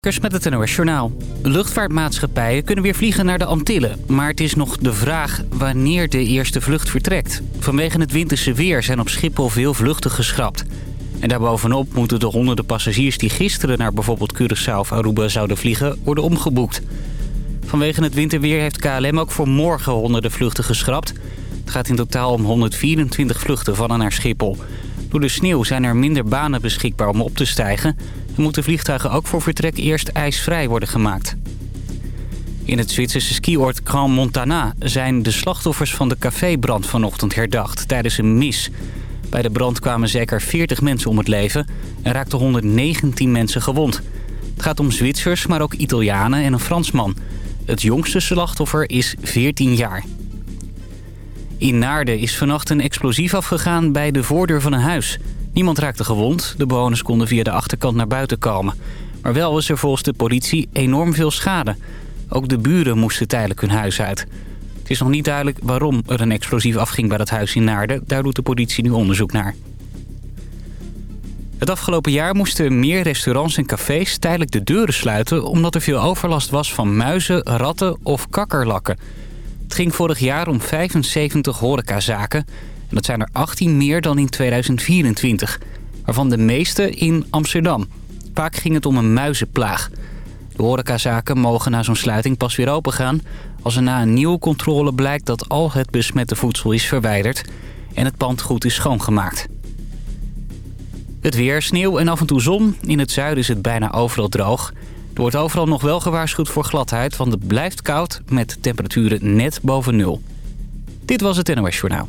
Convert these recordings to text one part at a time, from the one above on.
met het NOS. Luchtvaartmaatschappijen kunnen weer vliegen naar de Antillen. Maar het is nog de vraag wanneer de eerste vlucht vertrekt. Vanwege het winterse weer zijn op Schiphol veel vluchten geschrapt. En daarbovenop moeten de honderden passagiers die gisteren naar bijvoorbeeld Curaçao of Aruba zouden vliegen worden omgeboekt. Vanwege het winterweer heeft KLM ook voor morgen honderden vluchten geschrapt. Het gaat in totaal om 124 vluchten van en naar Schiphol. Door de sneeuw zijn er minder banen beschikbaar om op te stijgen moeten vliegtuigen ook voor vertrek eerst ijsvrij worden gemaakt. In het Zwitserse skioord Grand Montana zijn de slachtoffers van de cafébrand vanochtend herdacht tijdens een mis. Bij de brand kwamen zeker 40 mensen om het leven en raakten 119 mensen gewond. Het gaat om Zwitsers, maar ook Italianen en een Fransman. Het jongste slachtoffer is 14 jaar. In Naarden is vannacht een explosief afgegaan bij de voordeur van een huis. Niemand raakte gewond. De bewoners konden via de achterkant naar buiten komen. Maar wel was er volgens de politie enorm veel schade. Ook de buren moesten tijdelijk hun huis uit. Het is nog niet duidelijk waarom er een explosief afging bij het huis in Naarden. Daar doet de politie nu onderzoek naar. Het afgelopen jaar moesten meer restaurants en cafés tijdelijk de deuren sluiten... omdat er veel overlast was van muizen, ratten of kakkerlakken. Het ging vorig jaar om 75 horecazaken en dat zijn er 18 meer dan in 2024. Waarvan de meeste in Amsterdam. Vaak ging het om een muizenplaag. De horecazaken mogen na zo'n sluiting pas weer opengaan... als er na een nieuwe controle blijkt dat al het besmette voedsel is verwijderd... en het pand goed is schoongemaakt. Het weer, sneeuw en af en toe zon. In het zuiden is het bijna overal droog. Er wordt overal nog wel gewaarschuwd voor gladheid... want het blijft koud met temperaturen net boven nul. Dit was het NOS Journaal.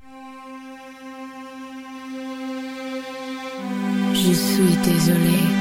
suis désolée.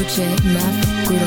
Uče ma gro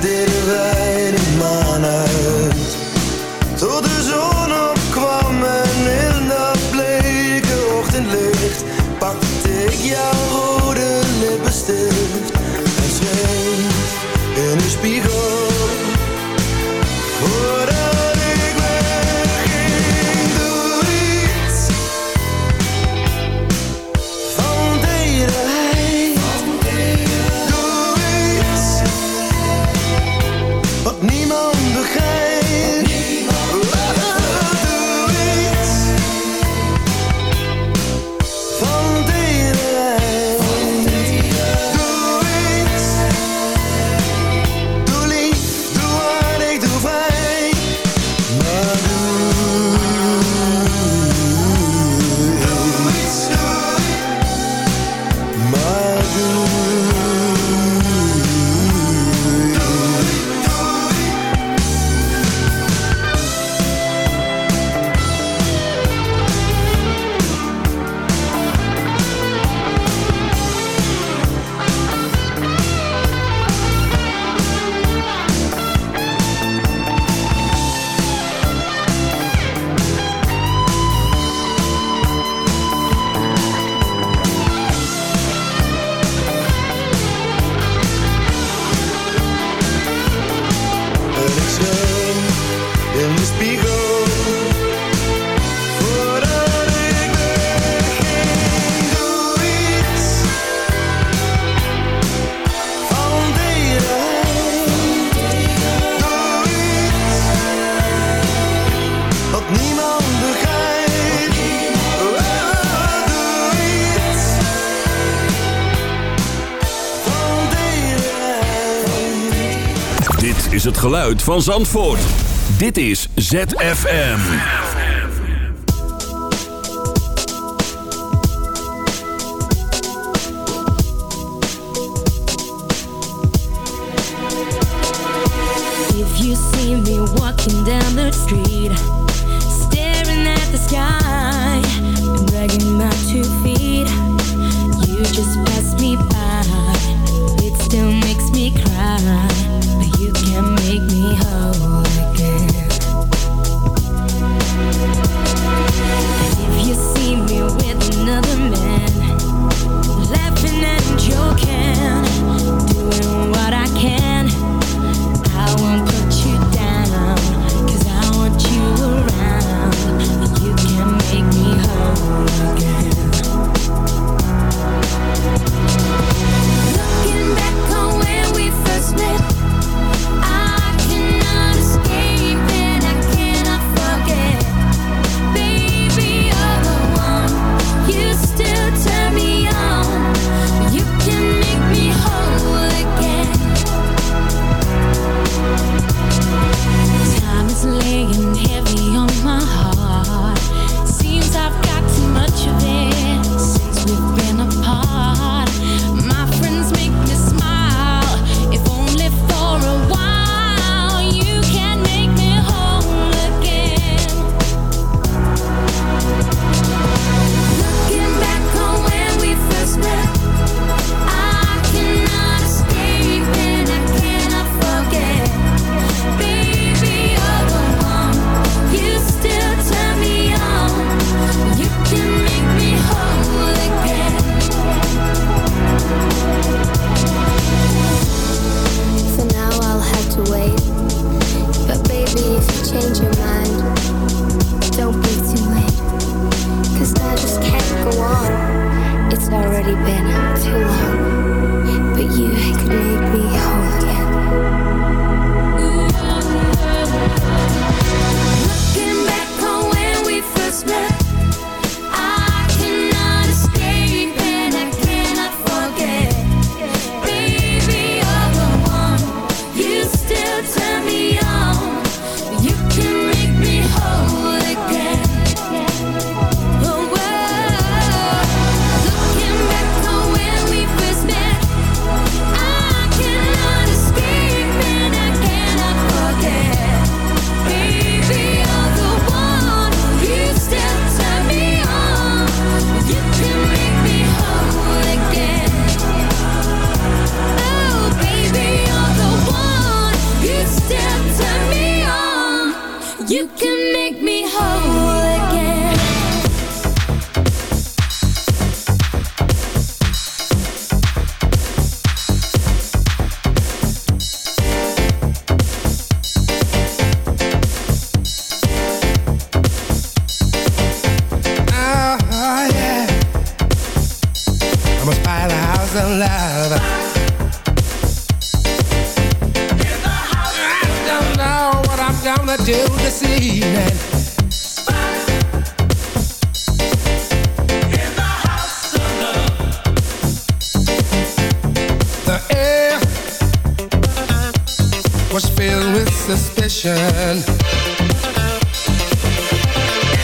deden wij de maan uit. Tot de zon het geluid van Zandvoort. Dit is ZFM. If you see me walking down the street gonna do this evening? Was filled with suspicion.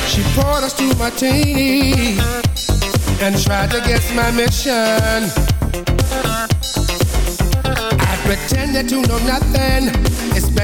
She poured us two martini and tried to guess my mission. I pretended to know nothing.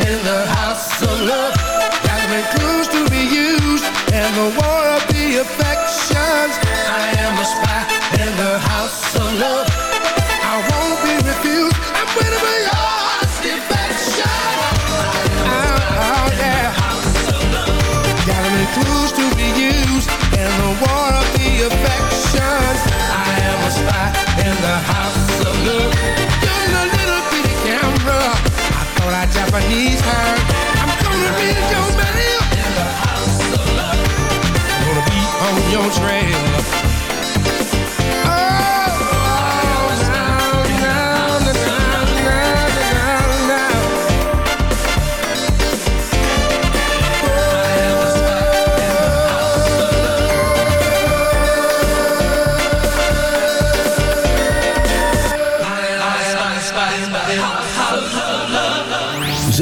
In the house of love.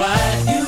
Tell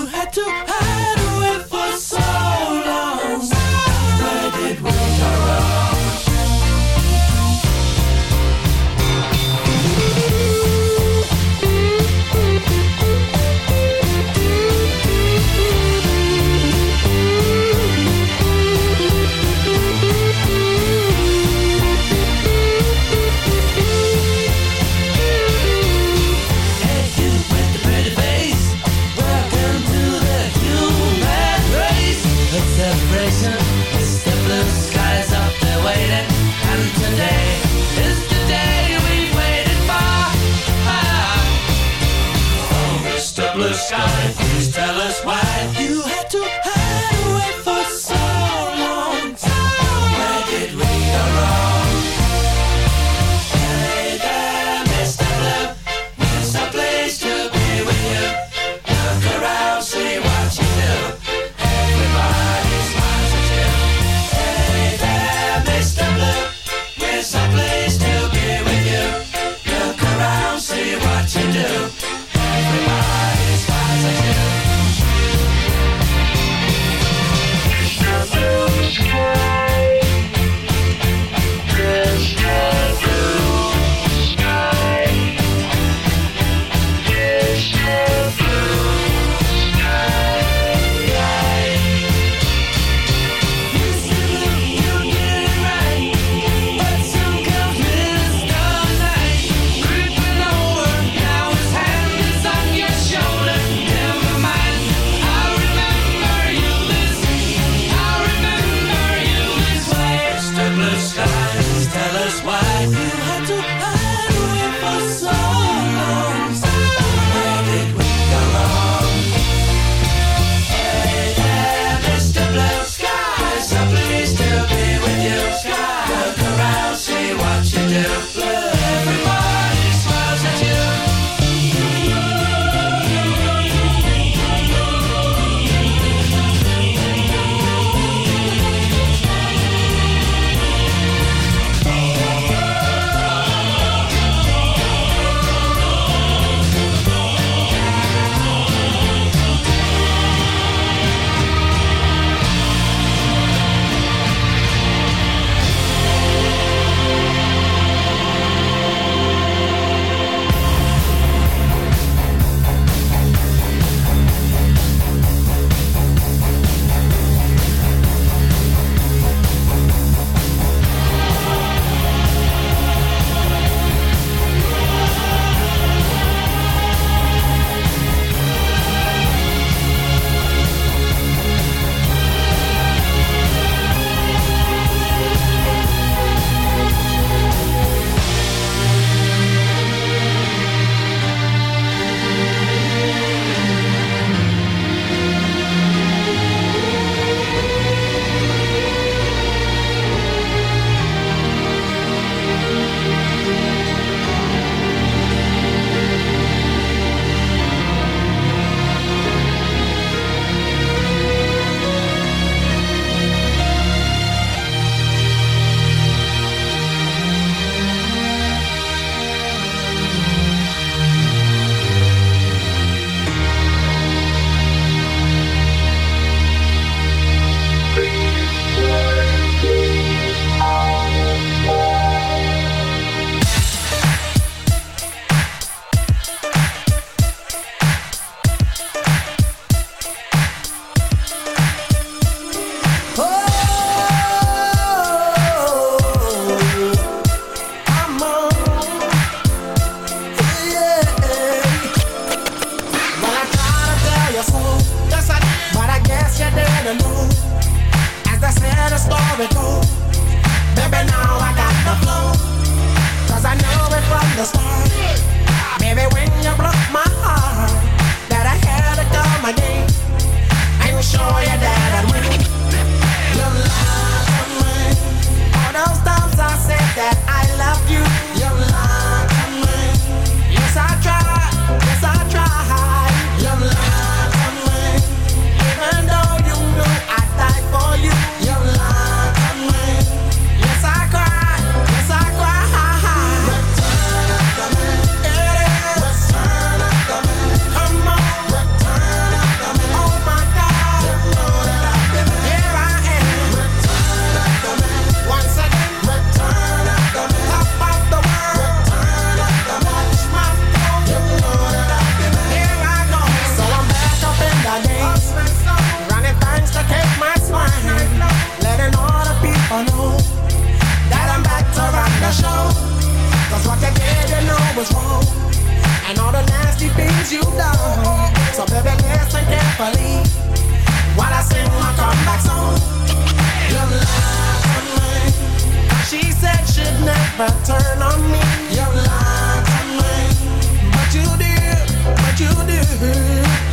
while I sing my comeback song. She said she'd never turn on me. Your lies are me, But you did, but you did.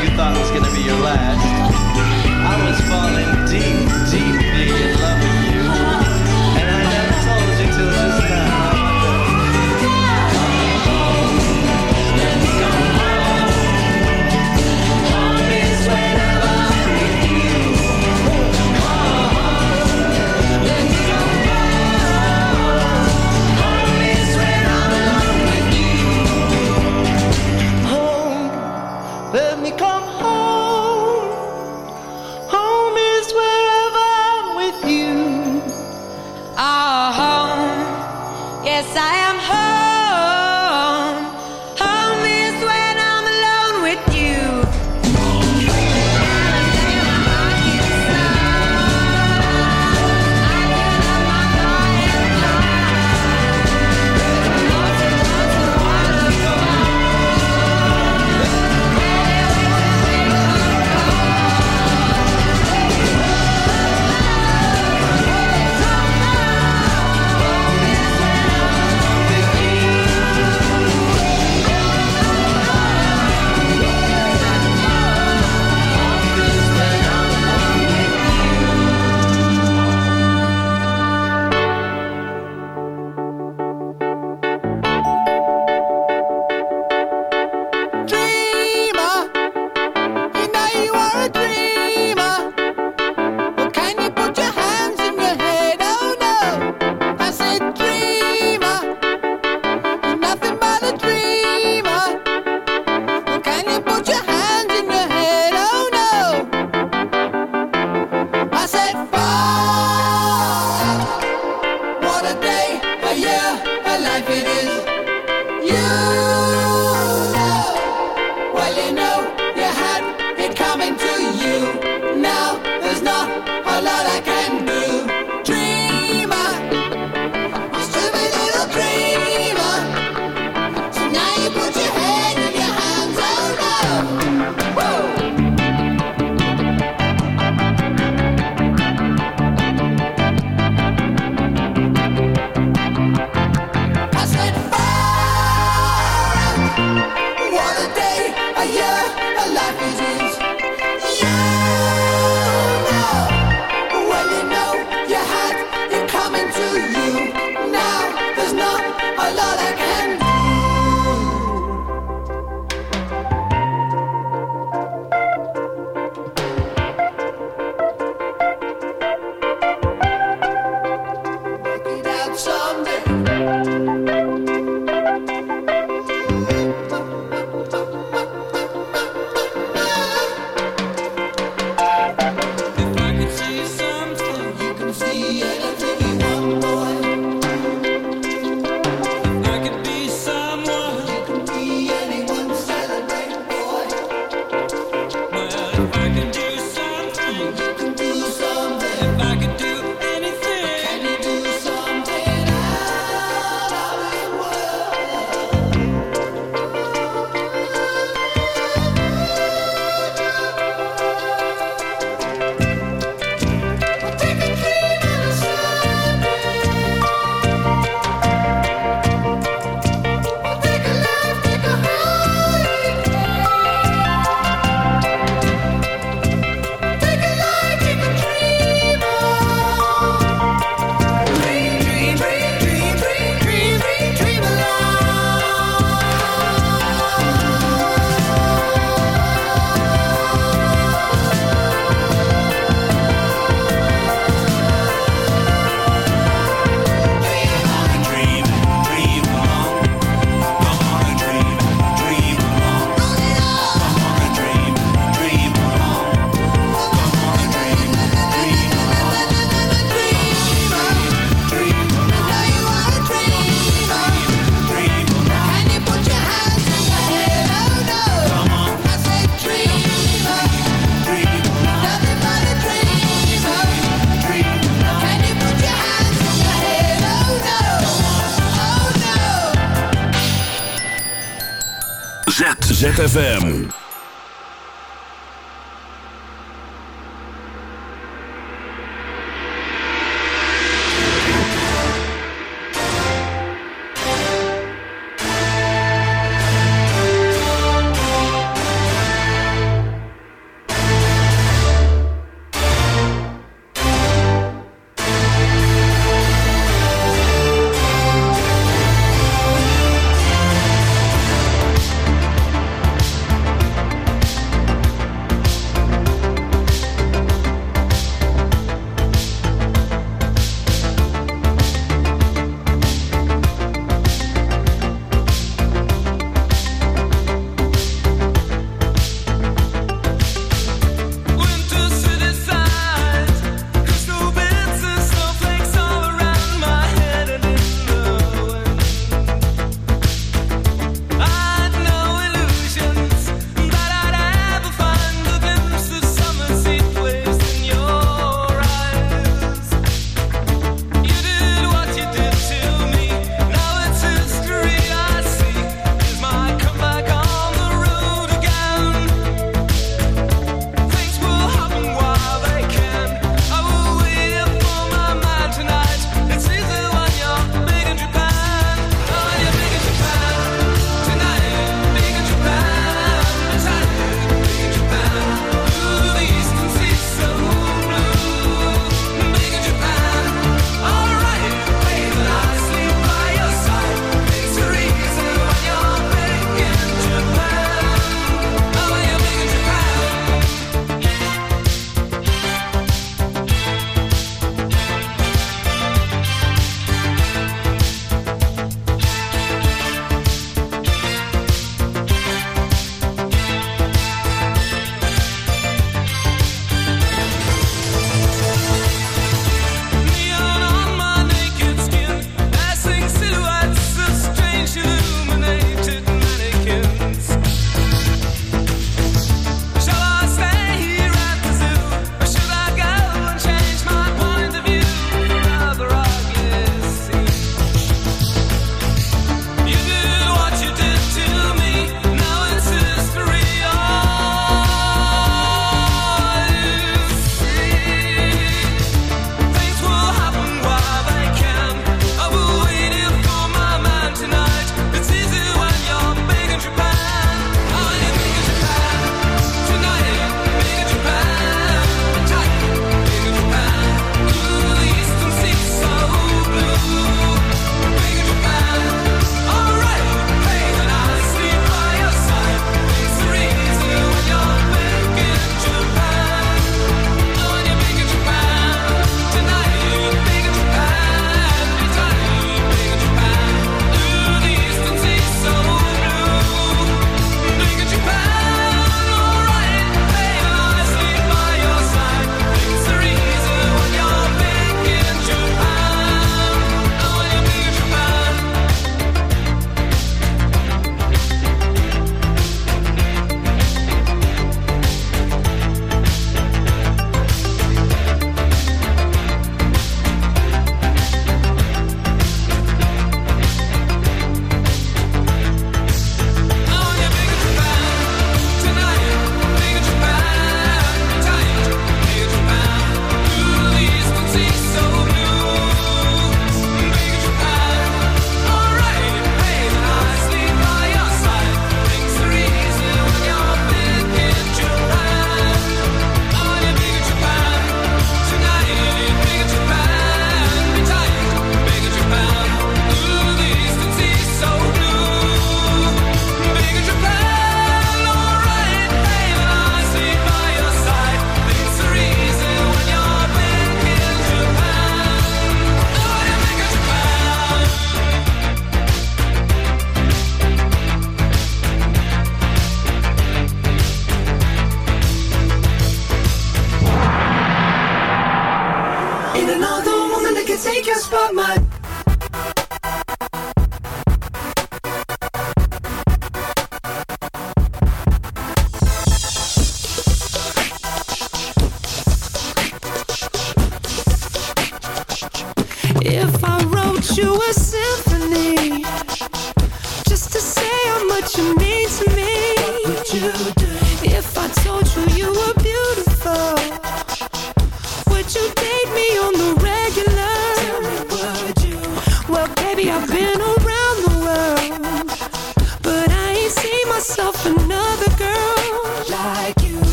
You thought was gonna be your last, day, a year, a life it is. You. ZFM.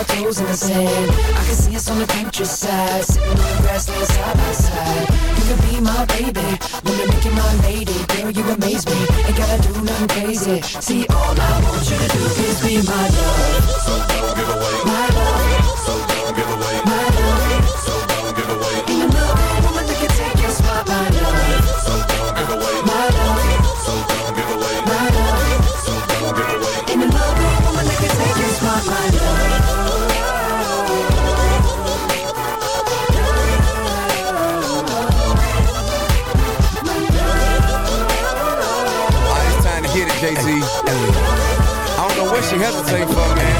Our toes in the sand. I can see us on the countryside, sitting on the grassland side by side. You could be my baby, me make you my lady. Girl, you amaze me, ain't gotta do nothing crazy. See, all I want you to do is be my love. So don't give away my I don't know what she hesitating for, man.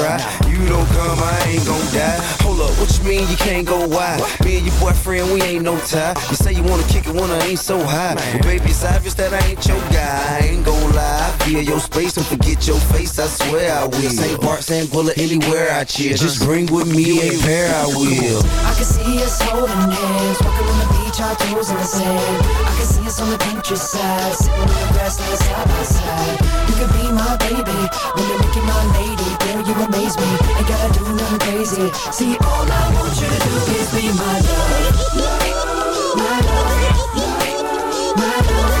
You don't come, I ain't gon' die. Hold up, what you mean you can't go wide? Me and your boyfriend, we ain't no tie. You say you wanna kick it when I ain't so high. But baby, it's obvious that I ain't your guy. I ain't gon' lie. Via your space and forget your face, I swear I will. St. Bart, St. Bullet, anywhere I cheer. Just bring with me a pair, I will. I can see us holding hands, walking beach, our toes in the sand. I can see us on the countryside, sitting on the grassland side by side. You could be my baby, me make you my lady. Girl, you amaze me, ain't gotta do nothing crazy. See, all I want you to do is be my love. My love. My love.